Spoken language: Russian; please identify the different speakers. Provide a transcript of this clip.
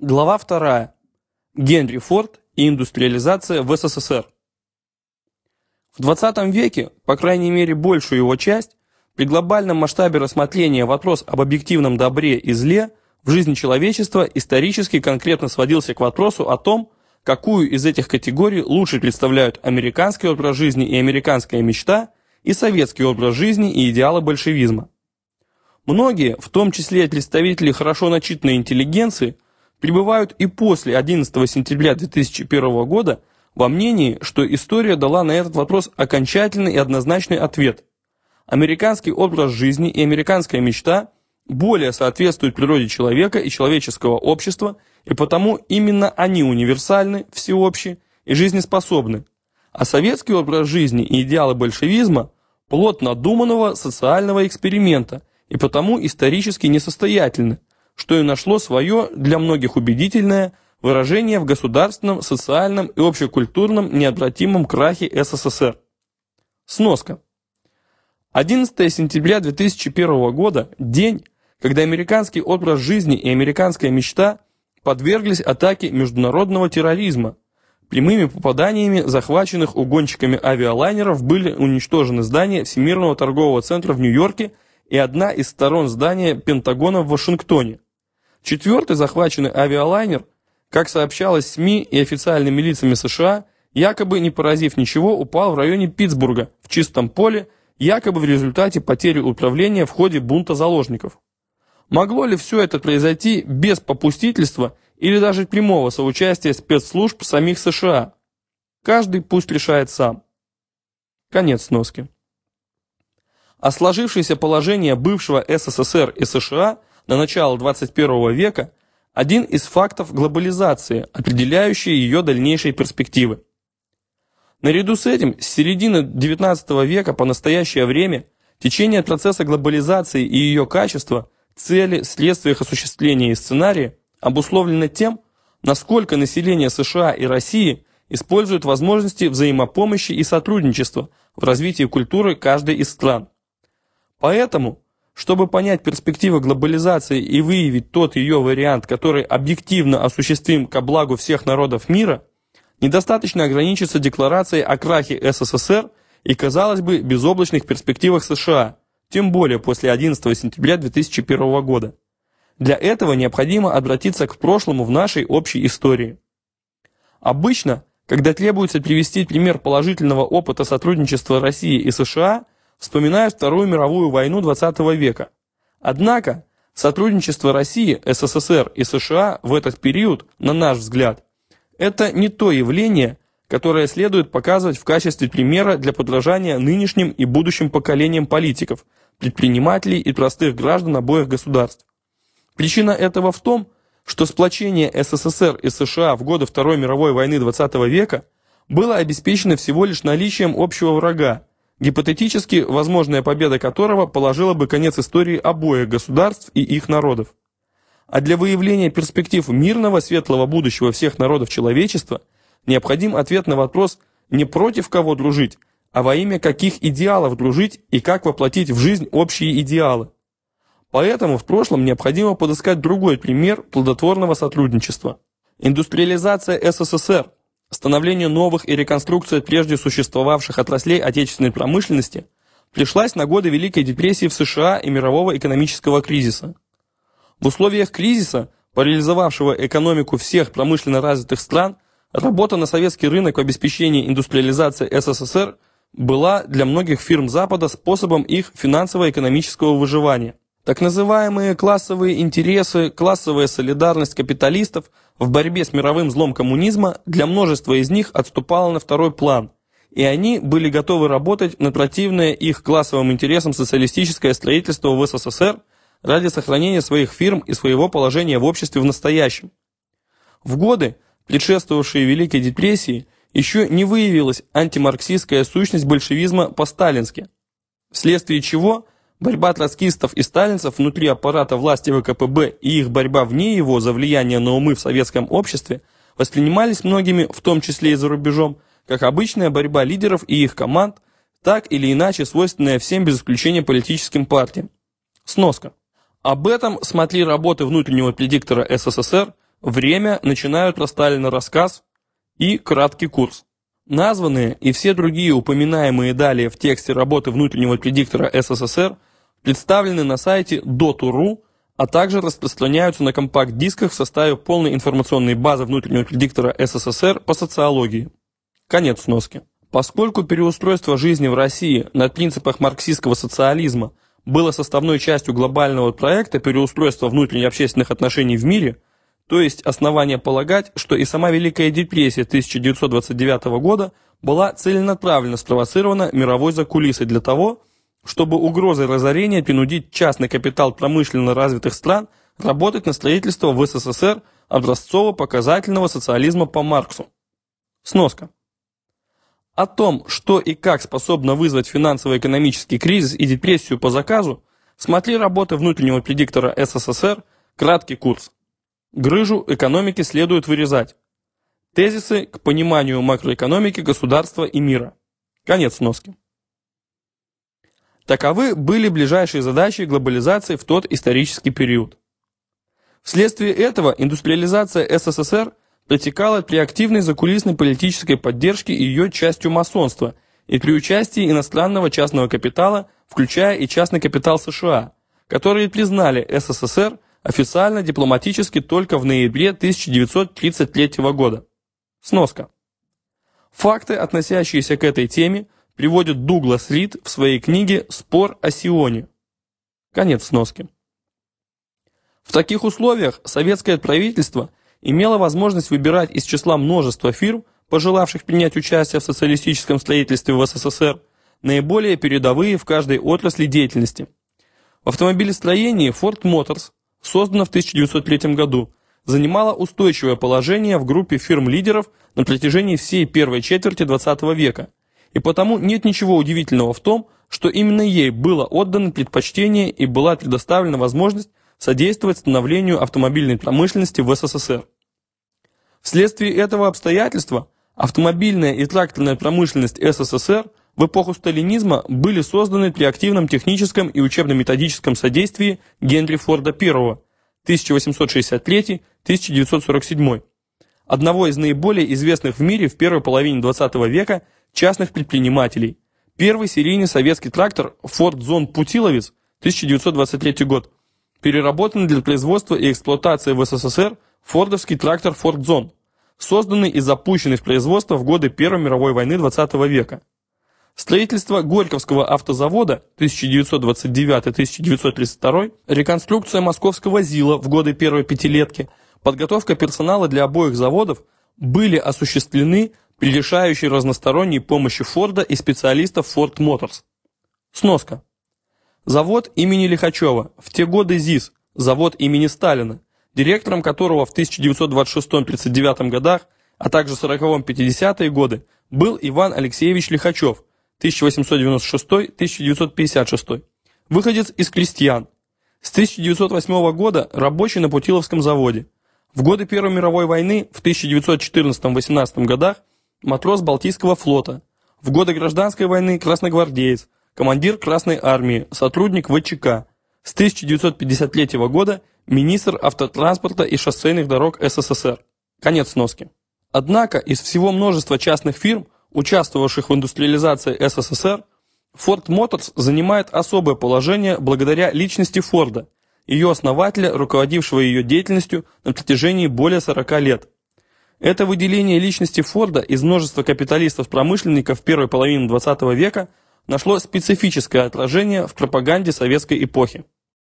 Speaker 1: Глава 2. Генри Форд и индустриализация в СССР. В 20 веке, по крайней мере большую его часть, при глобальном масштабе рассмотрения вопрос об объективном добре и зле в жизни человечества исторически конкретно сводился к вопросу о том, какую из этих категорий лучше представляют американский образ жизни и американская мечта и советский образ жизни и идеалы большевизма. Многие, в том числе представители хорошо начитанной интеллигенции, пребывают и после 11 сентября 2001 года во мнении, что история дала на этот вопрос окончательный и однозначный ответ. Американский образ жизни и американская мечта более соответствуют природе человека и человеческого общества, и потому именно они универсальны, всеобщи и жизнеспособны. А советский образ жизни и идеалы большевизма – плод надуманного социального эксперимента и потому исторически несостоятельны, что и нашло свое для многих убедительное выражение в государственном, социальном и общекультурном необратимом крахе СССР. Сноска. 11 сентября 2001 года – день, когда американский образ жизни и американская мечта подверглись атаке международного терроризма. Прямыми попаданиями захваченных угонщиками авиалайнеров были уничтожены здания Всемирного торгового центра в Нью-Йорке и одна из сторон здания Пентагона в Вашингтоне. Четвертый захваченный авиалайнер, как сообщалось СМИ и официальными лицами США, якобы не поразив ничего, упал в районе Питтсбурга в чистом поле, якобы в результате потери управления в ходе бунта заложников. Могло ли все это произойти без попустительства или даже прямого соучастия спецслужб самих США? Каждый пусть решает сам. Конец сноски. А сложившееся положение бывшего СССР и США на начало 21 века – один из фактов глобализации, определяющий ее дальнейшие перспективы. Наряду с этим, с середины XIX века по настоящее время, течение процесса глобализации и ее качество, цели, следствия их осуществления и сценарии обусловлено тем, насколько население США и России используют возможности взаимопомощи и сотрудничества в развитии культуры каждой из стран. Поэтому, чтобы понять перспективы глобализации и выявить тот ее вариант, который объективно осуществим ко благу всех народов мира, недостаточно ограничиться декларацией о крахе СССР и, казалось бы, безоблачных перспективах США, тем более после 11 сентября 2001 года. Для этого необходимо обратиться к прошлому в нашей общей истории. Обычно, когда требуется привести пример положительного опыта сотрудничества России и США – вспоминают Вторую мировую войну XX века. Однако, сотрудничество России, СССР и США в этот период, на наш взгляд, это не то явление, которое следует показывать в качестве примера для подражания нынешним и будущим поколениям политиков, предпринимателей и простых граждан обоих государств. Причина этого в том, что сплочение СССР и США в годы Второй мировой войны XX века было обеспечено всего лишь наличием общего врага, гипотетически возможная победа которого положила бы конец истории обоих государств и их народов. А для выявления перспектив мирного светлого будущего всех народов человечества необходим ответ на вопрос не против кого дружить, а во имя каких идеалов дружить и как воплотить в жизнь общие идеалы. Поэтому в прошлом необходимо подыскать другой пример плодотворного сотрудничества. Индустриализация СССР – становлению новых и реконструкция прежде существовавших отраслей отечественной промышленности пришлась на годы Великой депрессии в США и мирового экономического кризиса. В условиях кризиса, парализовавшего экономику всех промышленно развитых стран, работа на советский рынок в обеспечении индустриализации СССР была для многих фирм Запада способом их финансово-экономического выживания. Так называемые классовые интересы, классовая солидарность капиталистов в борьбе с мировым злом коммунизма для множества из них отступала на второй план, и они были готовы работать на противное их классовым интересам социалистическое строительство в СССР ради сохранения своих фирм и своего положения в обществе в настоящем. В годы, предшествовавшие Великой депрессии, еще не выявилась антимарксистская сущность большевизма по-сталински, вследствие чего – Борьба троцкистов и сталинцев внутри аппарата власти ВКПБ и их борьба вне его за влияние на умы в советском обществе воспринимались многими, в том числе и за рубежом, как обычная борьба лидеров и их команд, так или иначе свойственная всем без исключения политическим партиям. Сноска. Об этом смотри работы внутреннего предиктора СССР время начинают Сталина рассказ и краткий курс. Названные и все другие упоминаемые далее в тексте работы внутреннего предиктора СССР представлены на сайте dotu.ru, а также распространяются на компакт-дисках в составе полной информационной базы внутреннего предиктора СССР по социологии. Конец сноски. Поскольку переустройство жизни в России на принципах марксистского социализма было составной частью глобального проекта переустройства внутренне-общественных отношений в мире – то есть основания полагать, что и сама Великая депрессия 1929 года была целенаправленно спровоцирована мировой закулисой для того, чтобы угрозой разорения принудить частный капитал промышленно развитых стран работать на строительство в СССР образцово-показательного социализма по Марксу. Сноска. О том, что и как способно вызвать финансово-экономический кризис и депрессию по заказу, смотри работы внутреннего предиктора СССР «Краткий курс». Грыжу экономики следует вырезать. Тезисы к пониманию макроэкономики государства и мира. Конец носки. Таковы были ближайшие задачи глобализации в тот исторический период. Вследствие этого индустриализация СССР протекала при активной закулисной политической поддержке ее частью масонства и при участии иностранного частного капитала, включая и частный капитал США, которые признали СССР официально дипломатически только в ноябре 1933 года. Сноска. Факты, относящиеся к этой теме, приводит Дуглас Рид в своей книге «Спор о Сионе». Конец сноски. В таких условиях советское правительство имело возможность выбирать из числа множества фирм, пожелавших принять участие в социалистическом строительстве в СССР, наиболее передовые в каждой отрасли деятельности. В автомобилестроении Ford Motors создана в 1903 году, занимала устойчивое положение в группе фирм-лидеров на протяжении всей первой четверти XX века, и потому нет ничего удивительного в том, что именно ей было отдано предпочтение и была предоставлена возможность содействовать становлению автомобильной промышленности в СССР. Вследствие этого обстоятельства автомобильная и тракторная промышленность СССР в эпоху сталинизма были созданы при активном техническом и учебно-методическом содействии Генри Форда I 1863-1947, одного из наиболее известных в мире в первой половине 20 века частных предпринимателей. Первый серийный советский трактор Ford Zone Путиловец 1923 год, переработанный для производства и эксплуатации в СССР фордовский трактор Ford Zone, созданный и запущенный в производство в годы Первой мировой войны 20 века. Строительство Горьковского автозавода 1929-1932, реконструкция московского ЗИЛа в годы первой пятилетки, подготовка персонала для обоих заводов были осуществлены при решающей разносторонней помощи Форда и специалистов Ford Motors. Сноска. Завод имени Лихачева, в те годы ЗИС, завод имени Сталина, директором которого в 1926-39 годах, а также 40-50-е годы, был Иван Алексеевич Лихачев, 1896-1956, выходец из крестьян. С 1908 года рабочий на Путиловском заводе. В годы Первой мировой войны в 1914-18 годах матрос Балтийского флота. В годы гражданской войны красногвардеец, командир Красной армии, сотрудник ВЧК. С 1953 года министр автотранспорта и шоссейных дорог СССР. Конец сноски. Однако из всего множества частных фирм участвовавших в индустриализации СССР, Ford Motors занимает особое положение благодаря личности Форда, ее основателя, руководившего ее деятельностью на протяжении более 40 лет. Это выделение личности Форда из множества капиталистов-промышленников первой половины XX века нашло специфическое отражение в пропаганде советской эпохи.